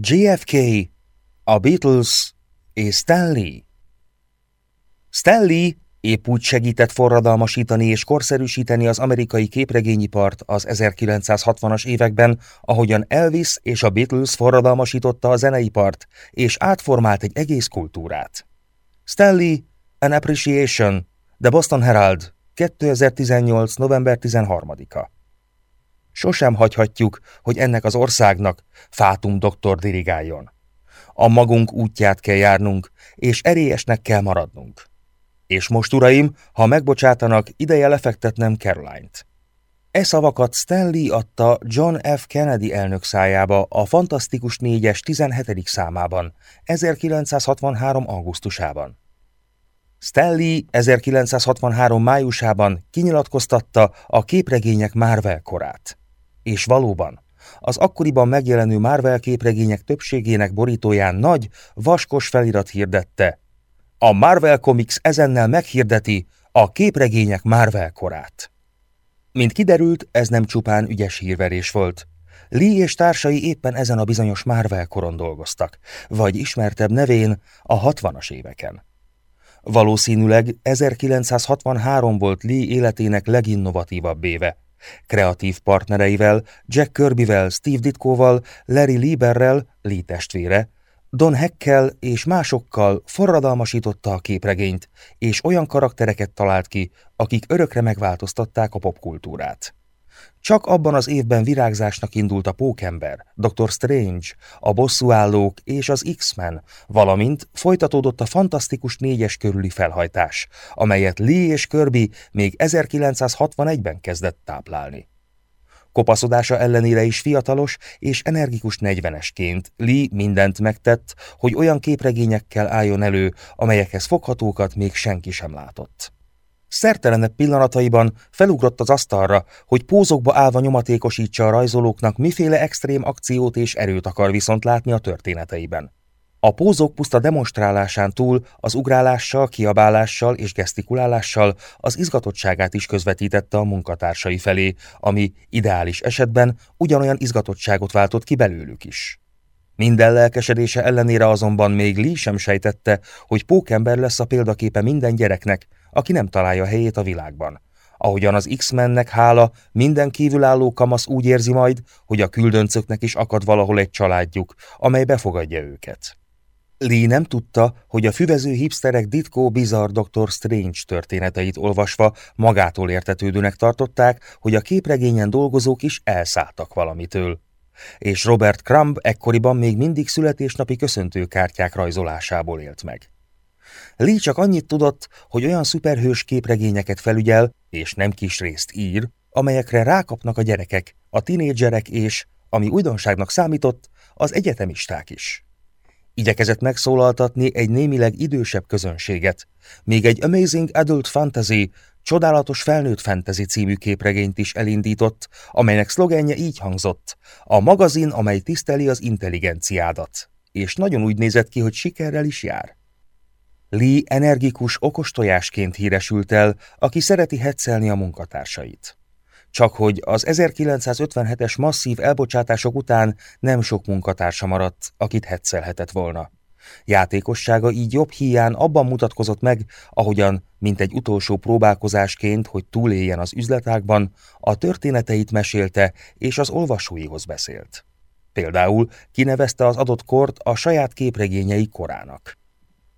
JFK, a Beatles és Stanley. Stanley épp úgy segített forradalmasítani és korszerűsíteni az amerikai képregényipart az 1960-as években, ahogyan Elvis és a Beatles forradalmasította a zeneipart, és átformált egy egész kultúrát. Stanley, An Appreciation, The Boston Herald, 2018. november 13-a. Sosem hagyhatjuk, hogy ennek az országnak Fátum doktor dirigáljon. A magunk útját kell járnunk, és erélyesnek kell maradnunk. És most, uraim, ha megbocsátanak, ideje lefektetnem Caroline-t. E szavakat Stanley adta John F. Kennedy elnök szájába a Fantasztikus négyes 17. számában, 1963. augusztusában. Stanley 1963. májusában kinyilatkoztatta a képregények Marvel korát. És valóban, az akkoriban megjelenő Marvel képregények többségének borítóján nagy, vaskos felirat hirdette. A Marvel Comics ezennel meghirdeti a képregények Marvel korát. Mint kiderült, ez nem csupán ügyes hírverés volt. Lee és társai éppen ezen a bizonyos Marvel koron dolgoztak, vagy ismertebb nevén a 60-as éveken. Valószínűleg 1963 volt Lee életének leginnovatívabb éve. Kreatív partnereivel, Jack Kirbyvel, Steve Ditkoval, Larry Lieberrel, Lee testvére, Don Heckkel és másokkal forradalmasította a képregényt, és olyan karaktereket talált ki, akik örökre megváltoztatták a popkultúrát. Csak abban az évben virágzásnak indult a Pókember, Dr. Strange, a Bosszúállók és az X-Men, valamint folytatódott a fantasztikus négyes körüli felhajtás, amelyet Lee és Kirby még 1961-ben kezdett táplálni. Kopaszodása ellenére is fiatalos és energikus negyvenesként Lee mindent megtett, hogy olyan képregényekkel álljon elő, amelyekhez foghatókat még senki sem látott. Szertelenebb pillanataiban felugrott az asztalra, hogy pózokba állva nyomatékosítsa a rajzolóknak, miféle extrém akciót és erőt akar viszont látni a történeteiben. A pózok puszta demonstrálásán túl az ugrálással, kiabálással és gesztikulálással az izgatottságát is közvetítette a munkatársai felé, ami ideális esetben ugyanolyan izgatottságot váltott ki belőlük is. Minden lelkesedése ellenére azonban még Lee sem sejtette, hogy pókember lesz a példaképe minden gyereknek, aki nem találja helyét a világban. Ahogyan az X-mennek hála, minden kívülálló kamasz úgy érzi majd, hogy a küldöncöknek is akad valahol egy családjuk, amely befogadja őket. Lee nem tudta, hogy a füvező hipsterek Ditko Bizarre Dr. Strange történeteit olvasva magától értetődőnek tartották, hogy a képregényen dolgozók is elszálltak valamitől. És Robert Crumb ekkoriban még mindig születésnapi köszöntőkártyák rajzolásából élt meg. Lee csak annyit tudott, hogy olyan szuperhős képregényeket felügyel, és nem kis részt ír, amelyekre rákapnak a gyerekek, a tinédzserek és, ami újdonságnak számított, az egyetemisták is. Igyekezett megszólaltatni egy némileg idősebb közönséget, még egy Amazing Adult Fantasy, Csodálatos felnőtt fantasy című képregényt is elindított, amelynek szlogenje így hangzott, a magazin, amely tiszteli az intelligenciádat, és nagyon úgy nézett ki, hogy sikerrel is jár. Lee energikus okostojásként híresült el, aki szereti hetszelni a munkatársait. Csak hogy az 1957-es masszív elbocsátások után nem sok munkatársa maradt, akit hetszelhetett volna. Játékossága így jobb hián abban mutatkozott meg, ahogyan, mint egy utolsó próbálkozásként, hogy túléljen az üzletákban, a történeteit mesélte és az olvasóihoz beszélt. Például kinevezte az adott kort a saját képregényei korának.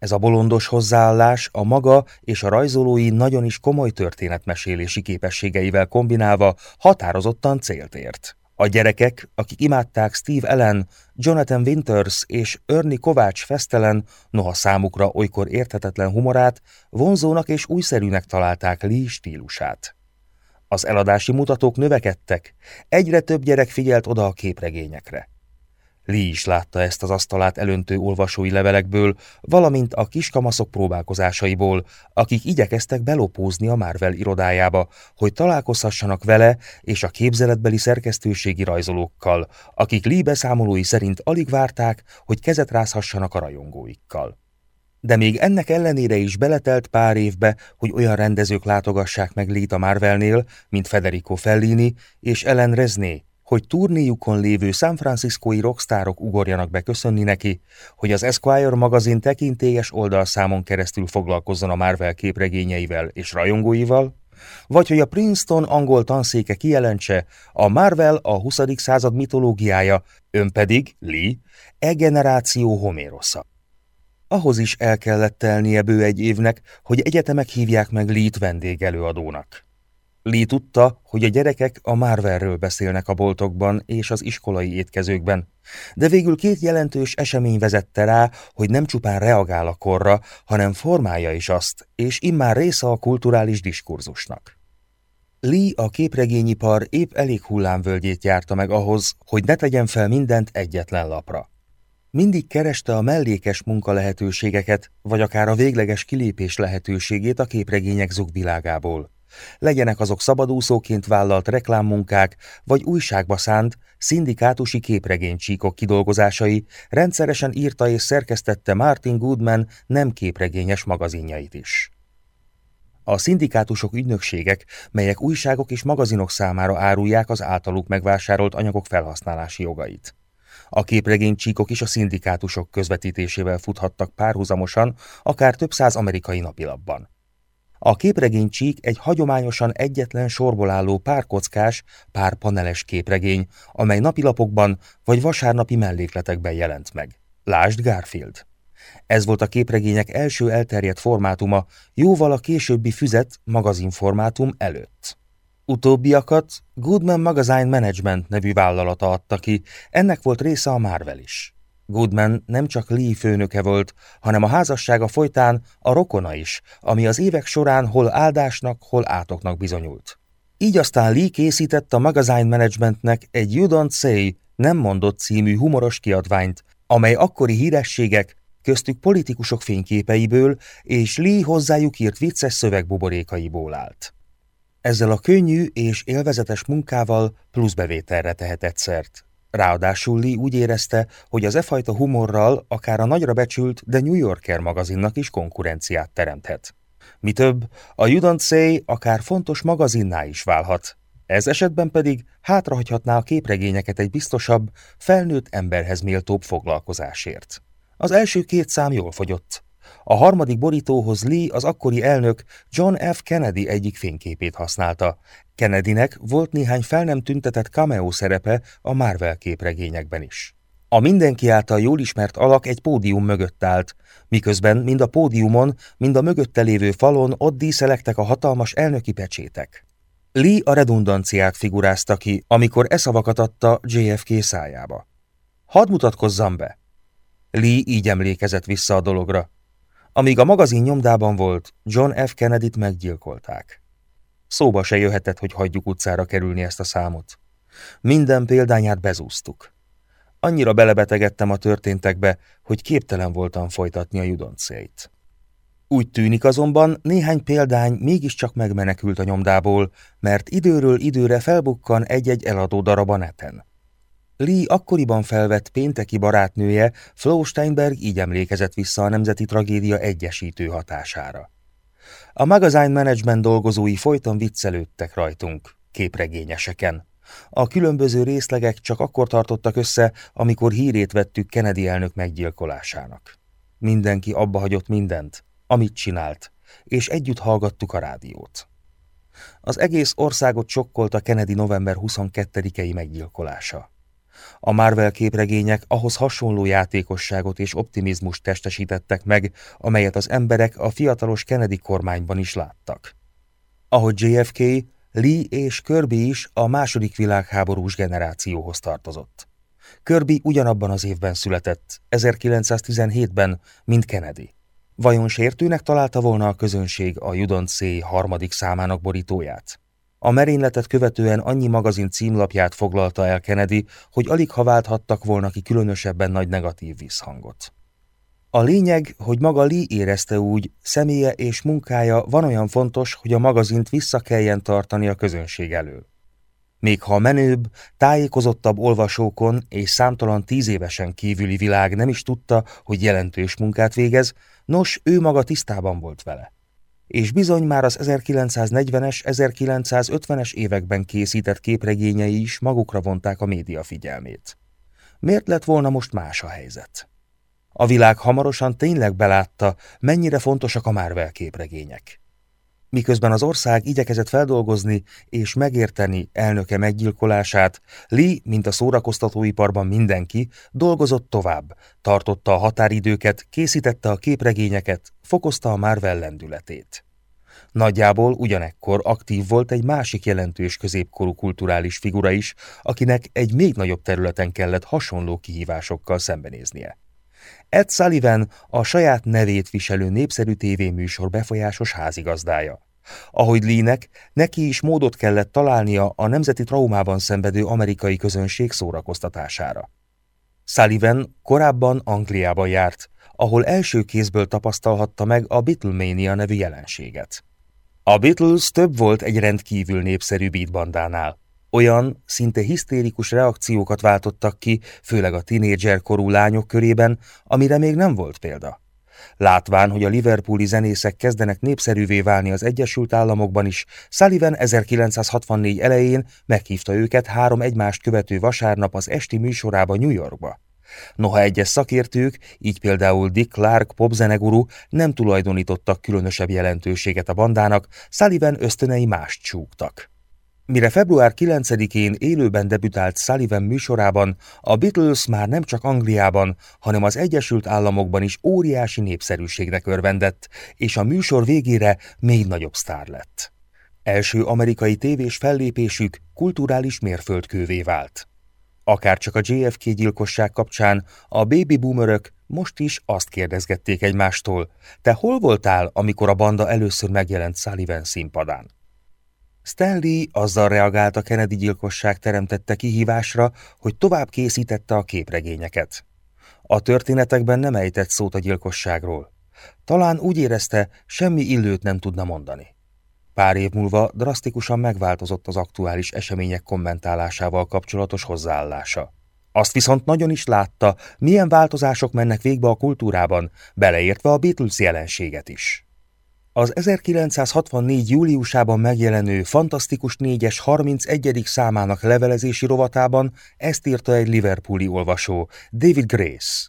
Ez a bolondos hozzáállás a maga és a rajzolói nagyon is komoly történetmesélési képességeivel kombinálva határozottan célt ért. A gyerekek, akik imádták Steve Allen, Jonathan Winters és Ernie Kovács fesztelen, noha számukra olykor érthetetlen humorát, vonzónak és újszerűnek találták Lee stílusát. Az eladási mutatók növekedtek, egyre több gyerek figyelt oda a képregényekre. Lee is látta ezt az asztalát elöntő olvasói levelekből, valamint a kiskamaszok próbálkozásaiból, akik igyekeztek belopózni a Marvel irodájába, hogy találkozhassanak vele és a képzeletbeli szerkesztőségi rajzolókkal, akik Lee beszámolói szerint alig várták, hogy kezet rázhassanak a rajongóikkal. De még ennek ellenére is beletelt pár évbe, hogy olyan rendezők látogassák meg a Marvelnél, mint Federico Fellini és Ellen Resné, hogy turnéjukon lévő San Franciscoi rockstárok ugorjanak be köszönni neki, hogy az Esquire magazin tekintélyes oldalszámon keresztül foglalkozzon a Marvel képregényeivel és rajongóival, vagy hogy a Princeton angol tanszéke kijelentse, a Marvel a 20. század mitológiája, ön pedig, Lee, e generáció Homérosza. Ahhoz is el kellett telnie bő egy évnek, hogy egyetemek hívják meg Lee-t vendégelőadónak. Lee tudta, hogy a gyerekek a Marvelről beszélnek a boltokban és az iskolai étkezőkben, de végül két jelentős esemény vezette rá, hogy nem csupán reagál a korra, hanem formálja is azt, és immár része a kulturális diskurzusnak. Lee a képregényipar épp elég hullámvölgyét járta meg ahhoz, hogy ne tegyen fel mindent egyetlen lapra. Mindig kereste a mellékes munkalehetőségeket, vagy akár a végleges kilépés lehetőségét a képregények zugvilágából. Legyenek azok szabadúszóként vállalt reklámmunkák, vagy újságba szánt, szindikátusi képregénycsíkok kidolgozásai, rendszeresen írta és szerkesztette Martin Goodman nem képregényes magazinjait is. A szindikátusok ügynökségek, melyek újságok és magazinok számára árulják az általuk megvásárolt anyagok felhasználási jogait. A képregénycsíkok is a szindikátusok közvetítésével futhattak párhuzamosan, akár több száz amerikai napilapban. A képregény csík egy hagyományosan egyetlen sorból álló párkockás, párpaneles képregény, amely napilapokban vagy vasárnapi mellékletekben jelent meg. Lásd Garfield! Ez volt a képregények első elterjedt formátuma, jóval a későbbi füzet magazinformátum előtt. Utóbbiakat Goodman Magazine Management nevű vállalata adta ki, ennek volt része a Marvel is. Goodman nem csak Lee főnöke volt, hanem a házassága folytán a rokona is, ami az évek során hol áldásnak, hol átoknak bizonyult. Így aztán Lee készített a Magazine Managementnek egy You Don't Say, nem mondott című humoros kiadványt, amely akkori hírességek, köztük politikusok fényképeiből és Lee hozzájuk írt vicces szövegbuborékaiból állt. Ezzel a könnyű és élvezetes munkával pluszbevételre tehetett szert. Ráadásul Lee úgy érezte, hogy az e fajta humorral akár a nagyra becsült The New Yorker magazinnak is konkurenciát teremthet. Mi több, a You Don't Say akár fontos magazinná is válhat. Ez esetben pedig hátrahagyhatná a képregényeket egy biztosabb, felnőtt emberhez méltóbb foglalkozásért. Az első két szám jól fogyott. A harmadik borítóhoz Lee az akkori elnök John F. Kennedy egyik fényképét használta. Kennedynek volt néhány fel nem tüntetett cameo szerepe a Marvel képregényekben is. A mindenki által jól ismert alak egy pódium mögött állt, miközben mind a pódiumon, mind a mögötte lévő falon ott díszelektek a hatalmas elnöki pecsétek. Lee a redundanciát figurázta ki, amikor e szavakat adta JFK szájába. Hadd mutatkozzam be! Lee így emlékezett vissza a dologra. Amíg a magazin nyomdában volt, John F. Kennedy-t meggyilkolták. Szóba se jöhetett, hogy hagyjuk utcára kerülni ezt a számot. Minden példányát bezúztuk. Annyira belebetegedtem a történtekbe, hogy képtelen voltam folytatni a judoncét. Úgy tűnik azonban, néhány példány mégiscsak megmenekült a nyomdából, mert időről időre felbukkan egy-egy eladó darab a neten. Lee akkoriban felvett pénteki barátnője, Flo Steinberg így emlékezett vissza a nemzeti tragédia egyesítő hatására. A magazine management dolgozói folyton viccelődtek rajtunk, képregényeseken. A különböző részlegek csak akkor tartottak össze, amikor hírét vettük Kennedy elnök meggyilkolásának. Mindenki abba hagyott mindent, amit csinált, és együtt hallgattuk a rádiót. Az egész országot sokkolta Kennedy november 22-i meggyilkolása. A Marvel képregények ahhoz hasonló játékosságot és optimizmust testesítettek meg, amelyet az emberek a fiatalos Kennedy kormányban is láttak. Ahogy JFK, Lee és Kirby is a második világháborús generációhoz tartozott. Kirby ugyanabban az évben született, 1917-ben, mint Kennedy. Vajon sértőnek találta volna a közönség a Judon C. harmadik számának borítóját? A merényletet követően annyi magazin címlapját foglalta el Kennedy, hogy alig ha válthattak volna ki különösebben nagy negatív visszhangot. A lényeg, hogy maga Lee érezte úgy, személye és munkája van olyan fontos, hogy a magazint vissza kelljen tartani a közönség elől. Még ha menőbb, tájékozottabb olvasókon és számtalan tíz évesen kívüli világ nem is tudta, hogy jelentős munkát végez, nos, ő maga tisztában volt vele. És bizony már az 1940-es, 1950-es években készített képregényei is magukra vonták a média figyelmét. Miért lett volna most más a helyzet? A világ hamarosan tényleg belátta, mennyire fontosak a Marvel képregények. Miközben az ország igyekezett feldolgozni és megérteni elnöke meggyilkolását, Lee, mint a szórakoztatóiparban mindenki, dolgozott tovább, tartotta a határidőket, készítette a képregényeket, fokozta a Marvel lendületét. Nagyjából ugyanekkor aktív volt egy másik jelentős középkorú kulturális figura is, akinek egy még nagyobb területen kellett hasonló kihívásokkal szembenéznie. Ed Sullivan a saját nevét viselő népszerű tévéműsor befolyásos házigazdája. Ahogy Lee-nek, neki is módot kellett találnia a nemzeti traumában szenvedő amerikai közönség szórakoztatására. Sullivan korábban Angliában járt, ahol első kézből tapasztalhatta meg a Beatlemania nevű jelenséget. A Beatles több volt egy rendkívül népszerű beatbandánál. Olyan, szinte hisztérikus reakciókat váltottak ki, főleg a tinédzser korú lányok körében, amire még nem volt példa. Látván, hogy a liverpooli zenészek kezdenek népszerűvé válni az Egyesült Államokban is, Sullivan 1964 elején meghívta őket három egymást követő vasárnap az esti műsorába New Yorkba. Noha egyes szakértők, így például Dick Clark popzeneguru nem tulajdonítottak különösebb jelentőséget a bandának, Sullivan ösztönei mást csúgtak. Mire február 9-én élőben debütált Sullivan műsorában, a Beatles már nem csak Angliában, hanem az Egyesült Államokban is óriási népszerűségnek örvendett, és a műsor végére még nagyobb sztár lett. Első amerikai tévés fellépésük kulturális mérföldkővé vált. Akár csak a JFK gyilkosság kapcsán a baby boomerök most is azt kérdezgették egymástól, te hol voltál, amikor a banda először megjelent Sullivan színpadán? Stanley azzal reagált a Kennedy gyilkosság teremtette kihívásra, hogy tovább készítette a képregényeket. A történetekben nem ejtett szót a gyilkosságról. Talán úgy érezte, semmi illőt nem tudna mondani. Pár év múlva drasztikusan megváltozott az aktuális események kommentálásával kapcsolatos hozzáállása. Azt viszont nagyon is látta, milyen változások mennek végbe a kultúrában, beleértve a Beatles jelenséget is. Az 1964. júliusában megjelenő Fantasztikus 4-es 31. számának levelezési rovatában ezt írta egy Liverpooli olvasó, David Grace.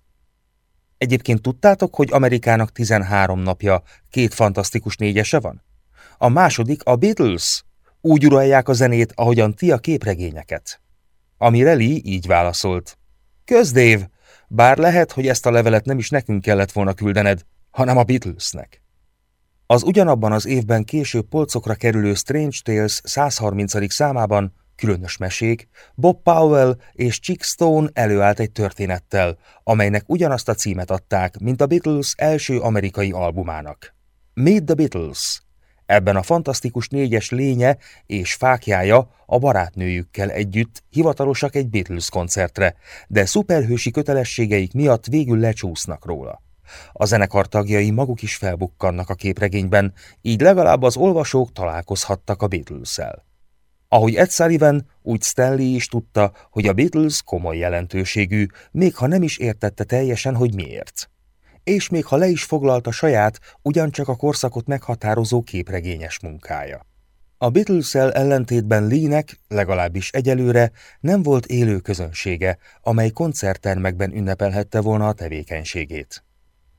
Egyébként tudtátok, hogy Amerikának 13 napja két Fantasztikus négyese van? A második a Beatles. Úgy uralják a zenét, ahogyan ti a képregényeket. Amire Lee így válaszolt. Közdév, bár lehet, hogy ezt a levelet nem is nekünk kellett volna küldened, hanem a Beatlesnek. Az ugyanabban az évben később polcokra kerülő Strange Tales 130. számában, különös mesék, Bob Powell és Chick Stone előállt egy történettel, amelynek ugyanazt a címet adták, mint a Beatles első amerikai albumának. Meet the Beatles. Ebben a fantasztikus négyes lénye és fákjája a barátnőjükkel együtt hivatalosak egy Beatles koncertre, de szuperhősi kötelességeik miatt végül lecsúsznak róla. A zenekar tagjai maguk is felbukkannak a képregényben, így legalább az olvasók találkozhattak a beatles -el. Ahogy Ed Sullivan, úgy Stanley is tudta, hogy a Beatles komoly jelentőségű, még ha nem is értette teljesen, hogy miért. És még ha le is foglalta saját, ugyancsak a korszakot meghatározó képregényes munkája. A beatles ellentétben Lee-nek, legalábbis egyelőre, nem volt élő közönsége, amely koncerttermekben ünnepelhette volna a tevékenységét.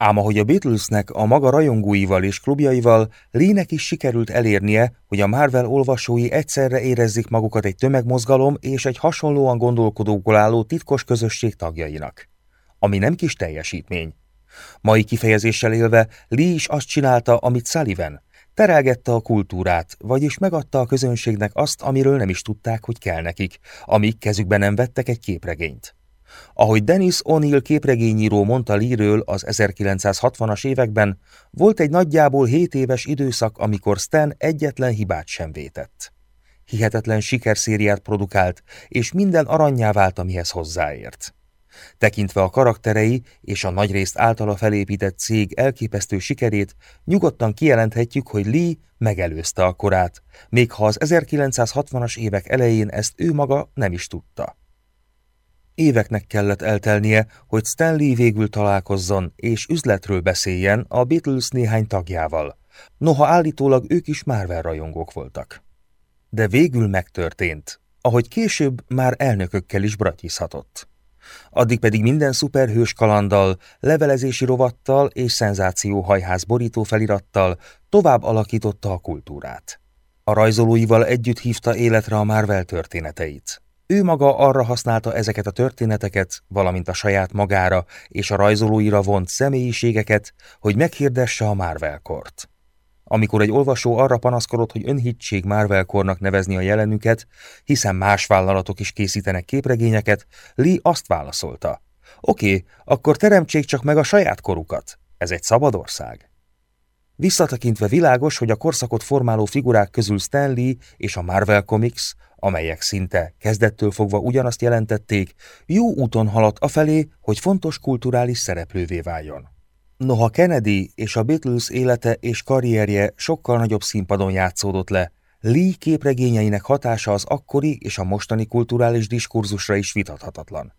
Ám ahogy a Beatlesnek a maga rajongóival és klubjaival, Lee-nek is sikerült elérnie, hogy a Marvel olvasói egyszerre érezzék magukat egy tömegmozgalom és egy hasonlóan gondolkodókból álló titkos közösség tagjainak. Ami nem kis teljesítmény. Mai kifejezéssel élve Lee is azt csinálta, amit Sullivan. Terelgette a kultúrát, vagyis megadta a közönségnek azt, amiről nem is tudták, hogy kell nekik, amíg kezükbe nem vettek egy képregényt. Ahogy Dennis O'Neill képregényíró mondta Lee-ről az 1960-as években, volt egy nagyjából 7 éves időszak, amikor Stan egyetlen hibát sem vétett. Hihetetlen sikerszériát produkált, és minden aranyjá vált, amihez hozzáért. Tekintve a karakterei és a nagyrészt általa felépített cég elképesztő sikerét, nyugodtan kijelenthetjük, hogy Lee megelőzte a korát, még ha az 1960-as évek elején ezt ő maga nem is tudta. Éveknek kellett eltelnie, hogy Stanley végül találkozzon és üzletről beszéljen a Beatles néhány tagjával, noha állítólag ők is Marvel rajongók voltak. De végül megtörtént, ahogy később már elnökökkel is bratyizhatott. Addig pedig minden szuperhős kalanddal, levelezési rovattal és szenzációhajház borító felirattal tovább alakította a kultúrát. A rajzolóival együtt hívta életre a Marvel történeteit. Ő maga arra használta ezeket a történeteket, valamint a saját magára és a rajzolóira vont személyiségeket, hogy meghirdesse a Marvel-kort. Amikor egy olvasó arra panaszkodott, hogy önhittség Marvel-kornak nevezni a jelenüket, hiszen más vállalatok is készítenek képregényeket, Lee azt válaszolta. Oké, akkor teremtsék csak meg a saját korukat. Ez egy szabad ország. Visszatekintve világos, hogy a korszakot formáló figurák közül Stan Lee és a Marvel Comics, amelyek szinte kezdettől fogva ugyanazt jelentették, jó úton haladt afelé, hogy fontos kulturális szereplővé váljon. Noha Kennedy és a Beatles élete és karrierje sokkal nagyobb színpadon játszódott le, Lee képregényeinek hatása az akkori és a mostani kulturális diskurzusra is vitathatatlan.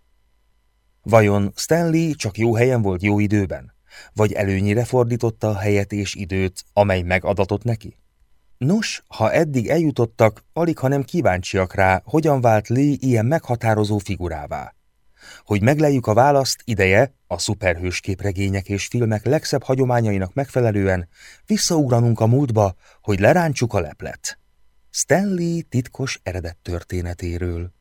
Vajon Stanley csak jó helyen volt jó időben? Vagy előnyire fordította a helyet és időt, amely megadatott neki? Nos, ha eddig eljutottak, alig ha nem kíváncsiak rá, hogyan vált Lee ilyen meghatározó figurává. Hogy megleljük a választ, ideje, a szuperhős képregények és filmek legszebb hagyományainak megfelelően visszaugranunk a múltba, hogy lerántsuk a leplet. Stanley titkos eredet történetéről.